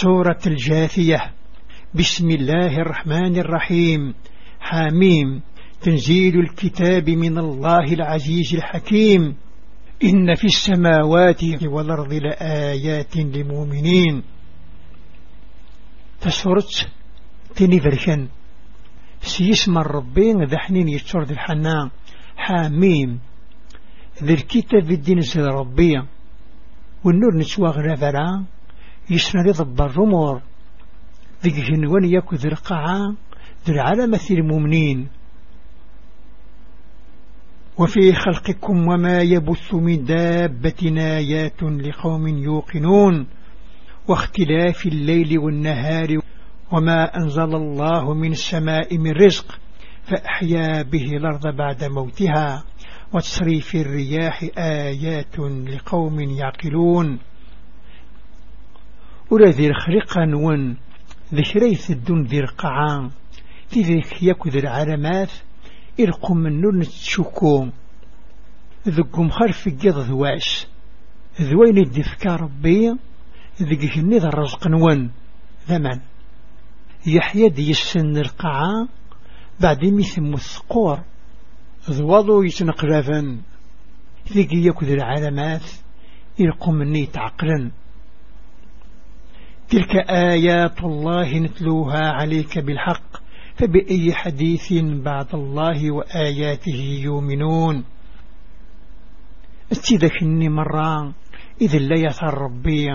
سورة الجاثية. بسم الله الرحمن الرحيم. حاميم. تنزيل الكتاب من الله العزيز الحكيم. إن في السماوات والأرض لآيات للمؤمنين. تسورت تنفرشن سيسمى الربين ذا حنين يتشرد الحنان حاميم ذا الكتاب الدين ربي والنور نتواغ نفرا يسنى ضب الرمور. ذي جنوان يكو ذي القاعة ذي العالمة المؤمنين. وفي خلقكم وما يبث من دابة آيات لقوم يوقنون. واختلاف الليل والنهار وما أنزل الله من السماء من رزق فأحيا به الأرض بعد موتها. وتصريف الرياح آيات لقوم يعقلون. ذي الخرقة نون ذكريث الدون ذي القعان تذيك يكذ العلامات إرقم من نور نتشكو ذقم خرف قيض ذواش. ذوين الدفكار ربي ذقك النظر الرزق نون. ذمن يحيى دي السن القاعة بعد مثل مثقور ذوضو يتنقلافا ذقي يكذ العلامات إرقم مني تعقلا تلك آيات الله نتلوها عليك بالحق فبأي حديث بعد الله وآياته يؤمنون؟ استذكني مرة إذا لا يثر ربي.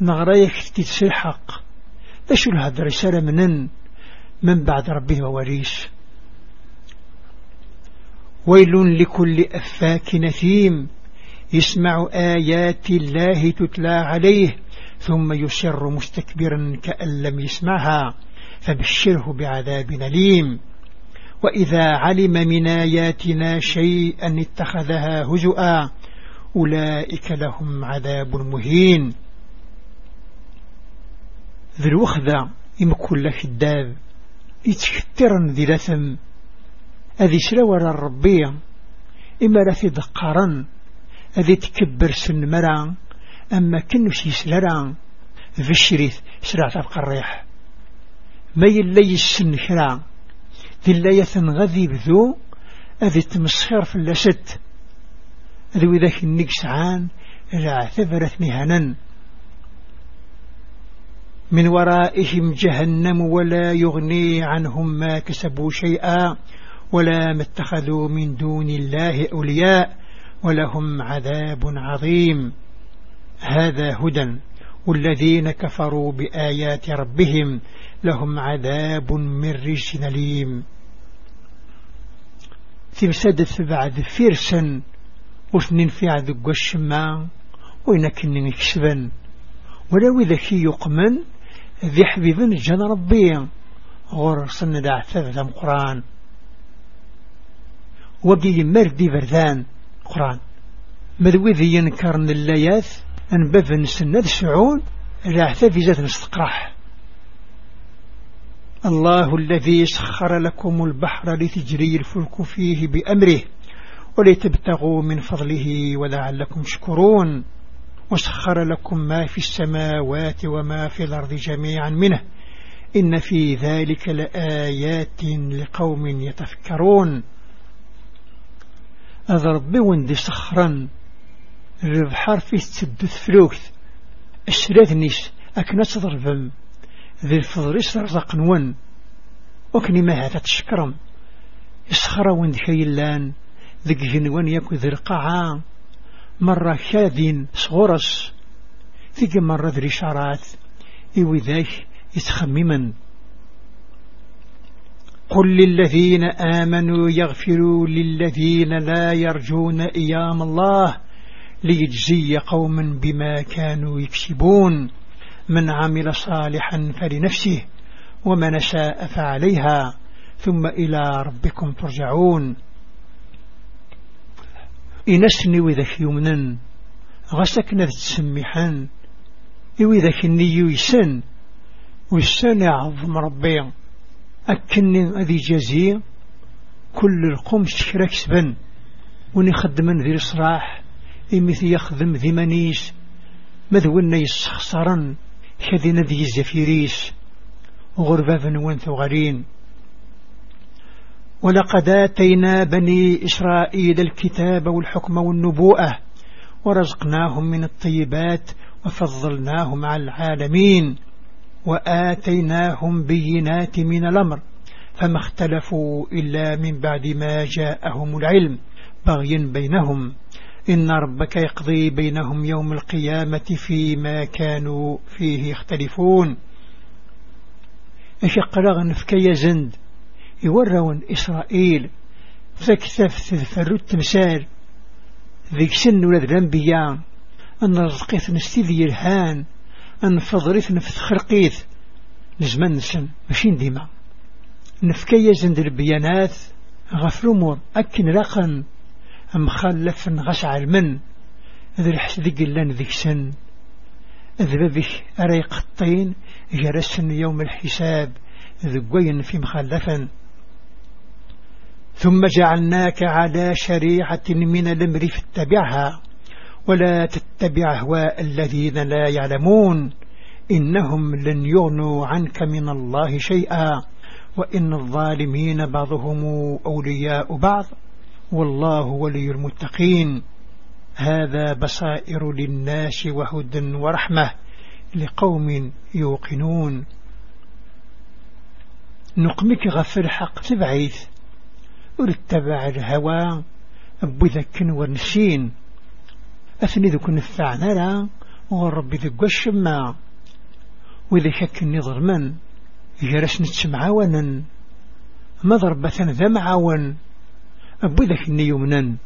نغريك تتسلحق أشو هذا رسالة منن من بعد ربه ووريش ويل لكل أفاك نثيم يسمع آيات الله تتلى عليه. ثم يسر مستكبرا كأن لم يسمعها فبشره بعذاب أليم. وإذا علم من آياتنا شيئا اتخذها هزؤا أولئك لهم عذاب مهين. ذي الوخذة يمكن لك الداب. يتكترا ذي لثم أذي سلوى الربية إما لثي دقارا أذي تكبر سن مرا أما كنش يسلرا في الشريث سرعة تبقى الريح. ما يلي السن كرا ذي اللي غذي بذو أذي تمسخر في اللست ذو ذاك النقس عان إذا اعتبرت مهنا من ورائهم جهنم ولا يغني عنهم ما كسبوا شيئا ولا ما اتخذوا من دون الله أولياء ولهم عذاب عظيم. هذا هدى والذين كفروا بآيات ربهم لهم عذاب من رجس نليم تمسدت بعد فرسا وثنين في عذق الشماء وإنك نكسبا ولو إذا كي يقمن ذي حبيبا جن ربي غور صن دع ثلاثة قرآن. وقي مردي بردان قرآن. مذوي ذي ينكرن اللياث أن بفن سنة راح في ذات مستقرح الله الذي سخر لكم البحر لتجري الفلك فيه بأمره ولتبتغوا من فضله ولعلكم شكرون وسخر لكم ما في السماوات وما في الأرض جميعا منه. إن في ذلك لآيات لقوم يتفكرون. أضرب وندي صخرا البحر في تسدث فلوكت. الشرات نيس أكنا تضربم ذي الفضريس رزق نون. وكني ما هذا تشكرم. يسخر وند كيلان ذي جنوان يكو ذي القاعة مرة كاذين صغرس ذي مرة ذي شعرات. إيوي ذاك يتخمما قل للذين آمنوا يغفروا للذين لا يرجون إيام الله. ليجزي قوما بما كانوا يكسبون. من عمل صالحا فلنفسه ومن شاء فعليها. ثم إلى ربكم ترجعون. إنسني وذاك يمنا غسكنا تسمحا وذاك النيو يسن والسن يعظم ربي. أكني أذي جزي كل القوم شكرا كسبا ونخدما ذي الصراح إمثي يخدم ذي منيس مذونا يسخسرا شذين ذي الزفيريس. غربة نوان ثغرين. ولقد آتينا بني إسرائيل الكتاب والحكم والنبوءة ورزقناهم من الطيبات وفضلناهم على العالمين. وآتيناهم بينات من الأمر فما اختلفوا إلا من بعد ما جاءهم العلم بغيا بينهم. إن ربك يقضي بينهم يوم القيامة فيما كانوا فيه يختلفون. أشق لغن في زند يورون إسرائيل فكثف تذفر التمثال ذيك سن ولد الأنبياء أن رزقيت نستيذي الهان أن فضريت نفث خرقيت نزمان نسن ماشين ديما. نفكي زند البيانات غف الأمور أكن رقن مخلف غسع المن ذي الحسد قلان ذيك سن. ذببك أريق الطين جرسن يوم الحساب. ذقوين في مخلفا ثم جعلناك على شريعة من الأمر فاتبعها. ولا تتبع أهواء الذين لا يعلمون. إنهم لن يغنوا عنك من الله شيئا. وإن الظالمين بعضهم أولياء بعض. والله ولي المتقين. هذا بصائر للناس وهدى ورحمة لقوم يوقنون. نقمك غفر الحق تبعيث. ورتبع الهوى أبو ذكن ونسين. أثني ذوك نفعنا لا وربي ذوك الشماء وإذا شك النظر من جرس نتسمع ونن مضربة ذا معاون أبو ذاك النيومنا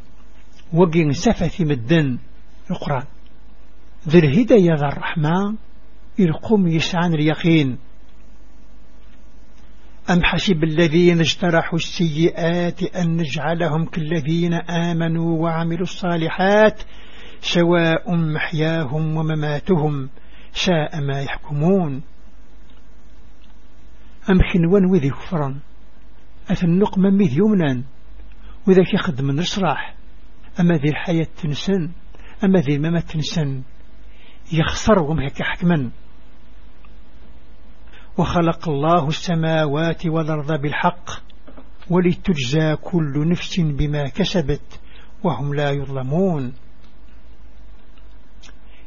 وقين سفث مدن القرآن ذي الهداية ذا الرحمة يلقوم يسعان اليقين. أم حسب الذين اجترحوا السيئات أن نجعلهم كالذين آمنوا وعملوا الصالحات سواء محياهم ومماتهم ساء ما يحكمون. أم خنوان وذي كفرا أثنق مميذ يمنا وذاك يخدم النصراح أما ذي الحياة تنسن أما ذي الممات تنسن يخسر ومهك حكما. وخلق الله السماوات والأرض بالحق ولتجزى كل نفس بما كسبت وهم لا يظلمون.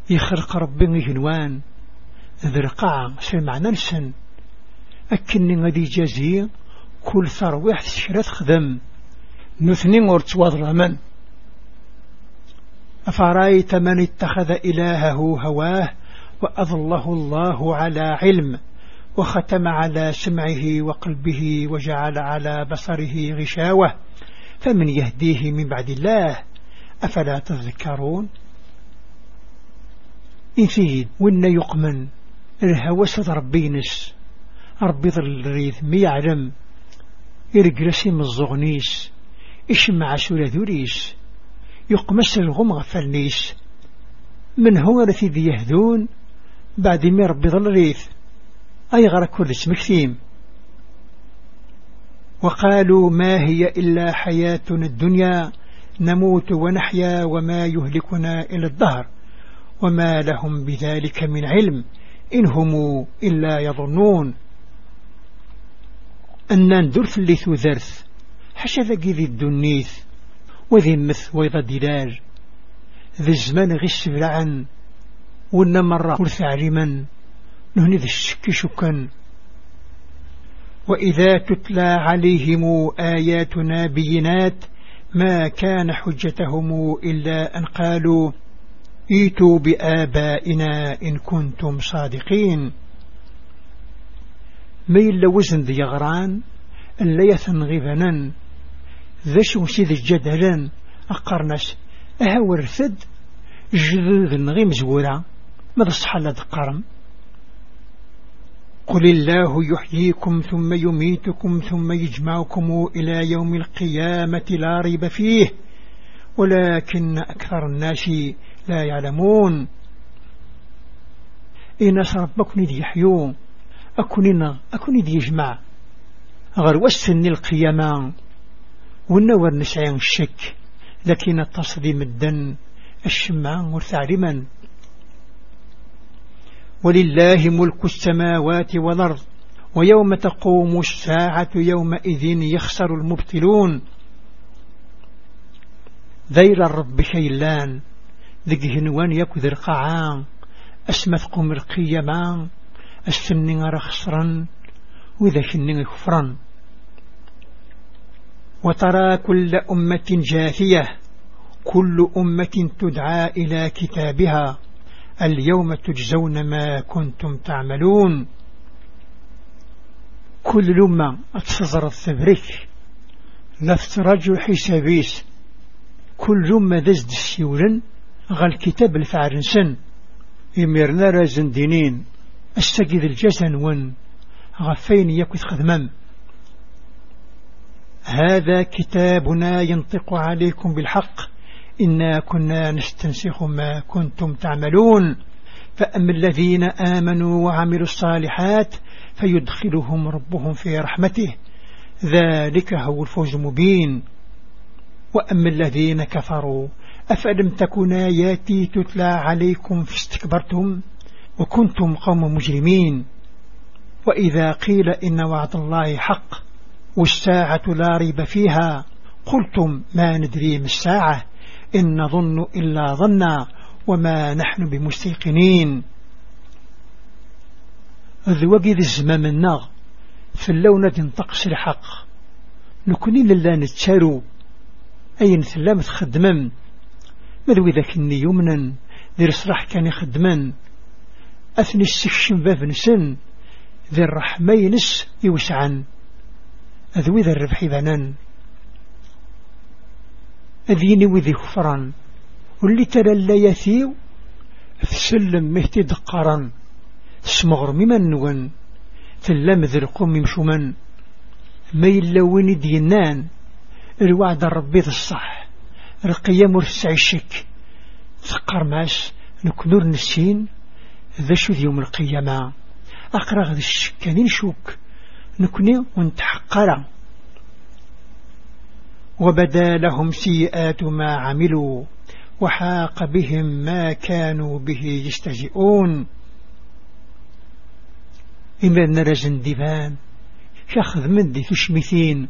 يخرق ربي جنوان ذرقع سمع نلسن أكني غدي جازي كل ثروة شرات خدم. نثني ورتواضر من أفرأيت من اتخذ إلهه هواه وأظله الله على علم وختم على سمعه وقلبه وجعل على بصره غشاوة. فمن يهديه من بعد الله؟ أفلا تذكرون؟ إنسيد وإن يقمن الهوس ربينس ربي ظل الريث ميعلم. إرقرسي من الزغنيس. إشمع سورة ذوريس يقمس الغم غفلنيس من هو الذي يهدون بعد ما ربي ظل الريث أي غرق كل مكثيم وقالوا ما هي إلا حياتنا الدنيا نموت ونحيا وما يهلكنا إلى الدهر وما لهم بذلك من علم إن هم إلا يظنون. أن ندرث اللي ذرث حشا ذاقي ذي الدنيث وذي مث ويضا دلال ذي الزمان غش بلعن وإن مرة ورث علما نهني ذي الشك شكا. وإذا تتلى عليهم آياتنا بينات ما كان حجتهم إلا أن قالوا إيتوا بآبائنا إن كنتم صادقين. ميل وزن ذي غران اللي يثنغبنا ذا شو سيد الجدلان أقرنس أهور ثد جذذ النغيم زورا ماذا الصحالة قرم قل الله يحييكم ثم يميتكم ثم يجمعكم إلى يوم القيامة لا ريب فيه ولكن أكثر الناس لا يعلمون إن ربكم ذي يحيون أكوننا أكون ذي يجمع غير وسن القيامة ونور نسعين الشك لكن التصديم الدن الشمع مرتعلما ولله ملك السماوات والأرض ويوم تقوم الساعة يومئذ يخسر المبتلون ذير الرب شيلان ذي هنوان يكذر قعان أسمث قمر قيما السنين رخصرا وإذا شنين كفرا وترى كل أمة جاثية كل أمة تدعى إلى كتابها اليوم تجزون ما كنتم تعملون. كل لما أتصدر الثبرك لفترجو حسابيس. كل لما دزد السيولن غا الكتاب الفعرنسن يميرنا رازن دينين استجد الجسن ون غفين يكوث خذمم هذا كتابنا ينطق عليكم بالحق. إنا كنا نستنسخ ما كنتم تعملون. فأما الذين آمنوا وعملوا الصالحات فيدخلهم ربهم في رحمته. ذلك هو الفوز المبين. وأما الذين كفروا أفلم تكن آياتي تتلى عليكم فاستكبرتم وكنتم قوم مجرمين. وإذا قيل إن وعد الله حق والساعة لا ريب فيها. قلتم ما ندري ما الساعة. إن نظن إلا ظنا وما نحن بمستيقنين. ذو وقيد الزمام النغ في اللونة تنطقس الحق. نكوني للا نتشارو. أي نثلام تخدمم ماذو ذاك الني يمنا ذي رصراح كان يخدمان أثني السكشن باب نسن. ذي الرحمة ينس أذوي ذا الربح بنان أذيني وذي خفرا واللي ترى اللي يثيو تسلم مهتي دقارا سمغر ممن نون تلم ذي القوم مشومن ما يلوين دينان الوعد الربي الصح. القيام مرسع الشك. ثقر ماس نكنور نسين ذا شو يوم القيامة. أقرأ ذي الشكانين شوك نكني ونتحقر. وبدا لهم سيئات ما عملوا وحاق بهم ما كانوا به يستهزئون إما نرجن ديفان شاخذ من دي تشمثين.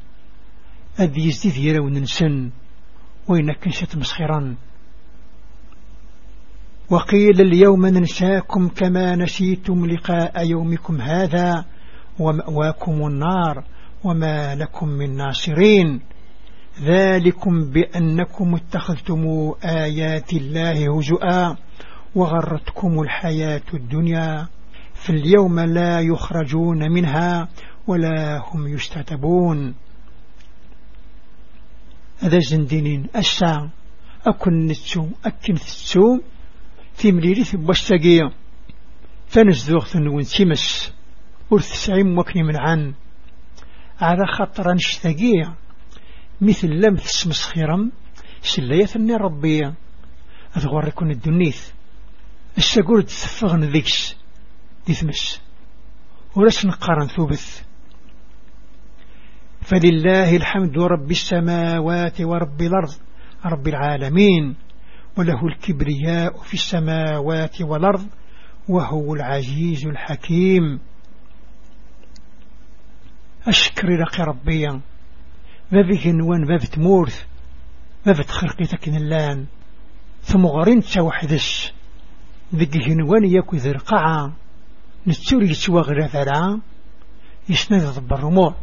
أذي يزديد يرون نسن وين كنشت مسخرا. وقيل اليوم ننساكم كما نسيتم لقاء يومكم هذا. ومأواكم النار وما لكم من ناصرين. ذلكم بأنكم اتخذتم آيات الله هزؤا وغرتكم الحياة الدنيا فاليوم لا يخرجون منها ولا هم يستتبون هذا زندين أسا أكن نتسو أكن في مليريث بوستقية تنزدوغ ثنون سمس سعيم وكني من عن. على خطر نشتقية مثل لم سلاية ثني ربية. أذغور يكون الدنيث. الساقور تثفغن ذيكس دي ثمس ورس نقارن ثوبث. فلله الحمد رب السماوات ورب الأرض رب العالمين. وله الكبرياء في السماوات والأرض وهو العزيز الحكيم. أشكر لك ربيا. هنوان ما في تمورث ما في تخرقي اللان. ثم غرين توحدش ذي هنوان يكو القاعة. نتوري يتوى غير ثرعا يسند ضب الرمور